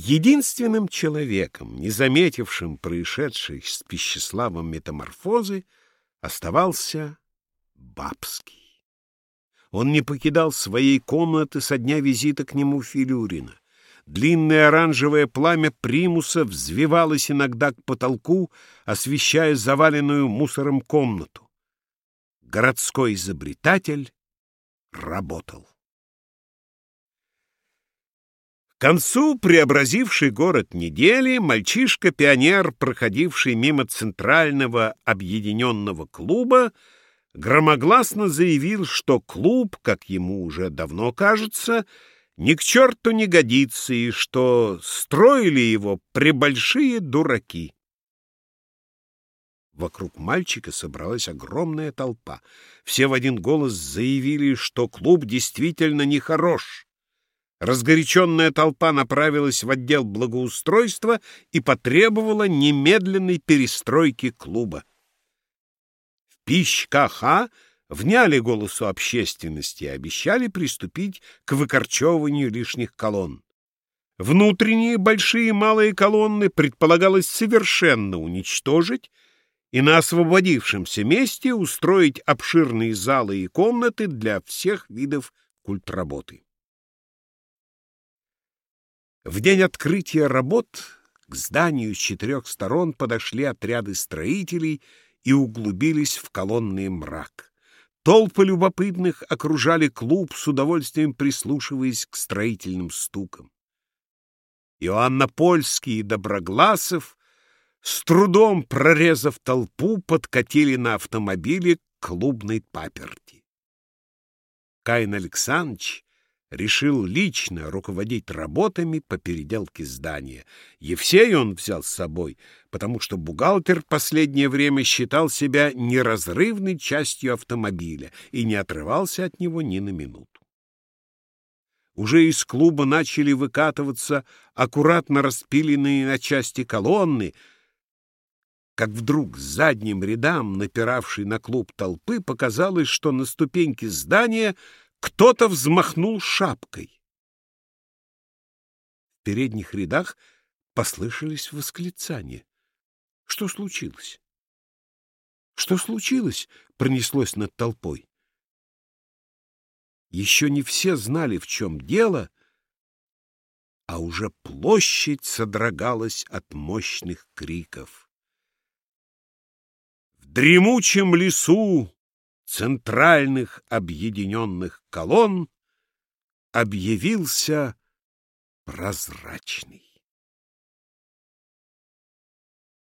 Единственным человеком, не заметившим происшедшей с Пищеславом метаморфозы, оставался Бабский. Он не покидал своей комнаты со дня визита к нему Филюрина. Длинное оранжевое пламя примуса взвивалось иногда к потолку, освещая заваленную мусором комнату. Городской изобретатель работал. К концу преобразивший город недели мальчишка-пионер, проходивший мимо Центрального объединенного клуба, громогласно заявил, что клуб, как ему уже давно кажется, ни к черту не годится, и что строили его прибольшие дураки. Вокруг мальчика собралась огромная толпа. Все в один голос заявили, что клуб действительно нехорош. Разгоряченная толпа направилась в отдел благоустройства и потребовала немедленной перестройки клуба. В пищ-КХ вняли голосу общественности и обещали приступить к выкорчевыванию лишних колонн. Внутренние большие и малые колонны предполагалось совершенно уничтожить и на освободившемся месте устроить обширные залы и комнаты для всех видов культработы. В день открытия работ к зданию с четырех сторон подошли отряды строителей и углубились в колонный мрак. Толпы любопытных окружали клуб, с удовольствием прислушиваясь к строительным стукам. Иоанна Польский и Доброгласов, с трудом прорезав толпу, подкатили на автомобиле к клубной паперти. Каин Александрович решил лично руководить работами по переделке здания. Евсея он взял с собой, потому что бухгалтер последнее время считал себя неразрывной частью автомобиля и не отрывался от него ни на минуту. Уже из клуба начали выкатываться аккуратно распиленные на части колонны, как вдруг задним рядам, напиравшей на клуб толпы, показалось, что на ступеньке здания кто-то взмахнул шапкой. В передних рядах послышались восклицания. Что случилось? Что случилось? Пронеслось над толпой. Еще не все знали, в чем дело, а уже площадь содрогалась от мощных криков. В дремучем лесу центральных объединенных колонн объявился прозрачный.